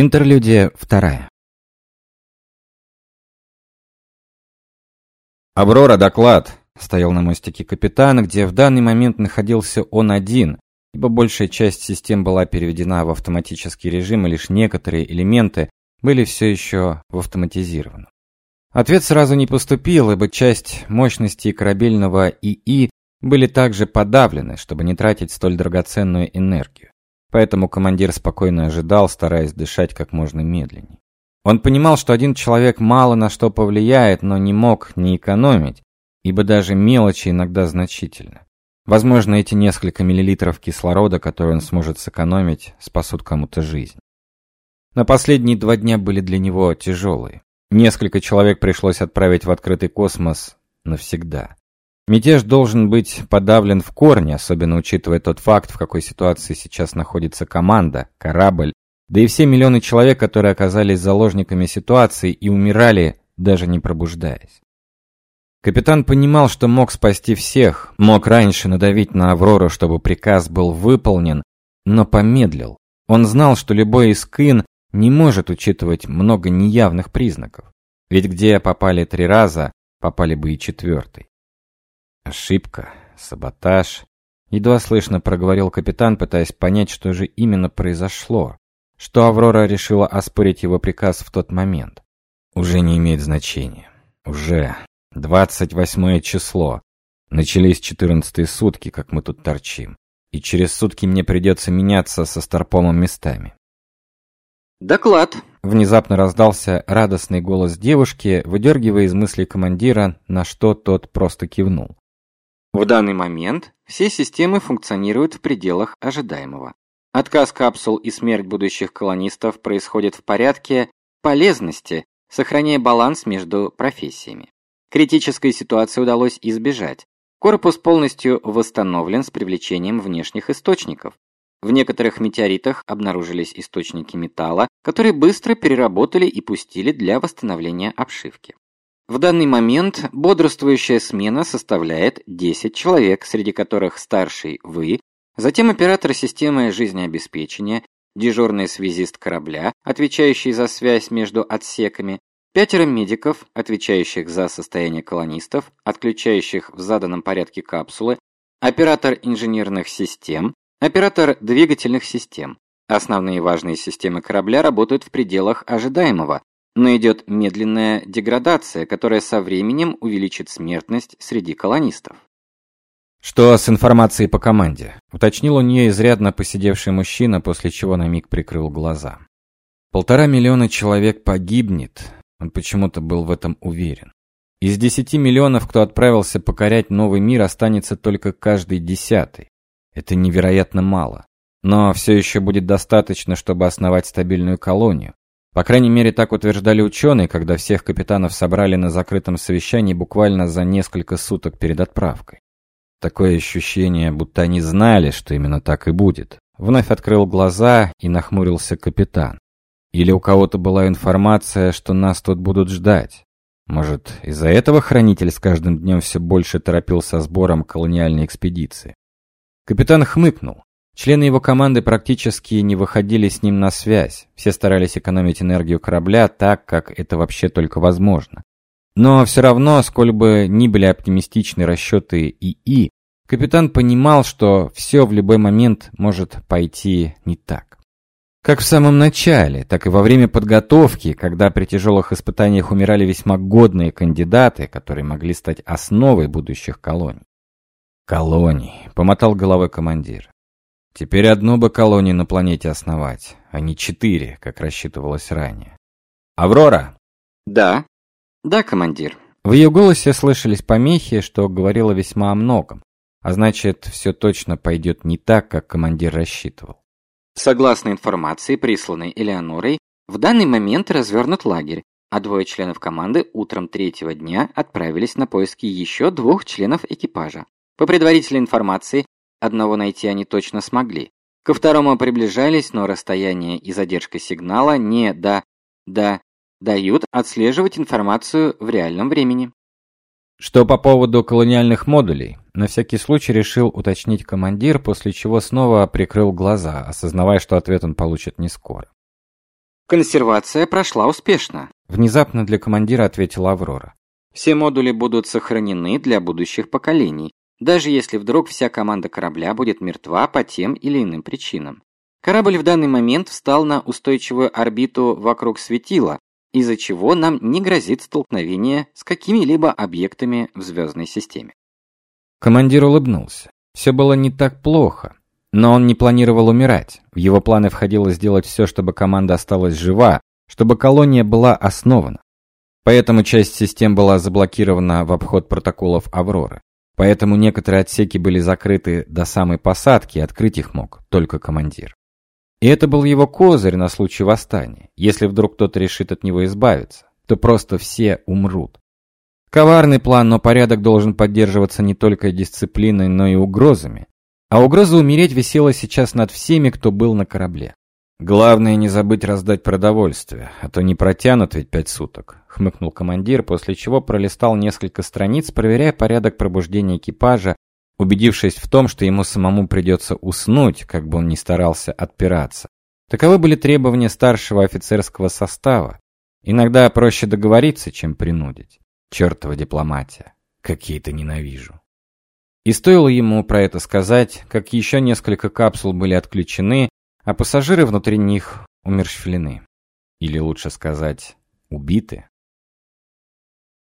Интерлюдия вторая. «Аврора, доклад!» — стоял на мостике капитан, где в данный момент находился он один, ибо большая часть систем была переведена в автоматический режим, и лишь некоторые элементы были все еще в автоматизированном. Ответ сразу не поступил, ибо часть мощности корабельного ИИ были также подавлены, чтобы не тратить столь драгоценную энергию. Поэтому командир спокойно ожидал, стараясь дышать как можно медленнее. Он понимал, что один человек мало на что повлияет, но не мог не экономить, ибо даже мелочи иногда значительны. Возможно, эти несколько миллилитров кислорода, которые он сможет сэкономить, спасут кому-то жизнь. Но последние два дня были для него тяжелые. Несколько человек пришлось отправить в открытый космос навсегда. Мятеж должен быть подавлен в корне, особенно учитывая тот факт, в какой ситуации сейчас находится команда, корабль, да и все миллионы человек, которые оказались заложниками ситуации и умирали, даже не пробуждаясь. Капитан понимал, что мог спасти всех, мог раньше надавить на Аврору, чтобы приказ был выполнен, но помедлил. Он знал, что любой искин не может учитывать много неявных признаков. Ведь где попали три раза, попали бы и четвертый. Ошибка, саботаж. Едва слышно проговорил капитан, пытаясь понять, что же именно произошло. Что Аврора решила оспорить его приказ в тот момент. Уже не имеет значения. Уже. 28 число. Начались 14 сутки, как мы тут торчим. И через сутки мне придется меняться со Старпомом местами. «Доклад!» Внезапно раздался радостный голос девушки, выдергивая из мыслей командира, на что тот просто кивнул. В данный момент все системы функционируют в пределах ожидаемого. Отказ капсул и смерть будущих колонистов происходит в порядке полезности, сохраняя баланс между профессиями. Критической ситуации удалось избежать. Корпус полностью восстановлен с привлечением внешних источников. В некоторых метеоритах обнаружились источники металла, которые быстро переработали и пустили для восстановления обшивки. В данный момент бодрствующая смена составляет 10 человек, среди которых старший вы, затем оператор системы жизнеобеспечения, дежурный связист корабля, отвечающий за связь между отсеками, пятеро медиков, отвечающих за состояние колонистов, отключающих в заданном порядке капсулы, оператор инженерных систем, оператор двигательных систем. Основные важные системы корабля работают в пределах ожидаемого, но идет медленная деградация, которая со временем увеличит смертность среди колонистов. «Что с информацией по команде?» — уточнил у нее изрядно посидевший мужчина, после чего на миг прикрыл глаза. «Полтора миллиона человек погибнет», он почему-то был в этом уверен. Из десяти миллионов, кто отправился покорять новый мир, останется только каждый десятый. Это невероятно мало. Но все еще будет достаточно, чтобы основать стабильную колонию. По крайней мере, так утверждали ученые, когда всех капитанов собрали на закрытом совещании буквально за несколько суток перед отправкой. Такое ощущение, будто они знали, что именно так и будет. Вновь открыл глаза и нахмурился капитан. Или у кого-то была информация, что нас тут будут ждать. Может, из-за этого хранитель с каждым днем все больше торопился сбором колониальной экспедиции. Капитан хмыкнул. Члены его команды практически не выходили с ним на связь. Все старались экономить энергию корабля так, как это вообще только возможно. Но все равно, сколь бы ни были оптимистичны расчеты ИИ, капитан понимал, что все в любой момент может пойти не так. Как в самом начале, так и во время подготовки, когда при тяжелых испытаниях умирали весьма годные кандидаты, которые могли стать основой будущих колоний. «Колоний», — помотал головой командир. Теперь одну бы колонию на планете основать, а не четыре, как рассчитывалось ранее. «Аврора!» «Да». «Да, командир». В ее голосе слышались помехи, что говорило весьма о многом. А значит, все точно пойдет не так, как командир рассчитывал. Согласно информации, присланной Элеонорой, в данный момент развернут лагерь, а двое членов команды утром третьего дня отправились на поиски еще двух членов экипажа. По предварительной информации, Одного найти они точно смогли. Ко второму приближались, но расстояние и задержка сигнала не да, да, дают отслеживать информацию в реальном времени. Что по поводу колониальных модулей? На всякий случай решил уточнить командир, после чего снова прикрыл глаза, осознавая, что ответ он получит не скоро. Консервация прошла успешно. Внезапно для командира ответила Аврора. Все модули будут сохранены для будущих поколений, даже если вдруг вся команда корабля будет мертва по тем или иным причинам. Корабль в данный момент встал на устойчивую орбиту вокруг светила, из-за чего нам не грозит столкновение с какими-либо объектами в звездной системе. Командир улыбнулся. Все было не так плохо, но он не планировал умирать. В его планы входило сделать все, чтобы команда осталась жива, чтобы колония была основана. Поэтому часть систем была заблокирована в обход протоколов Авроры. Поэтому некоторые отсеки были закрыты до самой посадки, и открыть их мог только командир. И это был его козырь на случай восстания. Если вдруг кто-то решит от него избавиться, то просто все умрут. Коварный план, но порядок должен поддерживаться не только дисциплиной, но и угрозами. А угроза умереть висела сейчас над всеми, кто был на корабле. Главное не забыть раздать продовольствие, а то не протянут ведь пять суток, хмыкнул командир, после чего пролистал несколько страниц, проверяя порядок пробуждения экипажа убедившись в том, что ему самому придется уснуть, как бы он ни старался отпираться. Таковы были требования старшего офицерского состава. Иногда проще договориться, чем принудить. Чертова дипломатия. Какие-то ненавижу. И стоило ему про это сказать, как еще несколько капсул были отключены, а пассажиры внутри них умерщвлены. Или лучше сказать, убиты.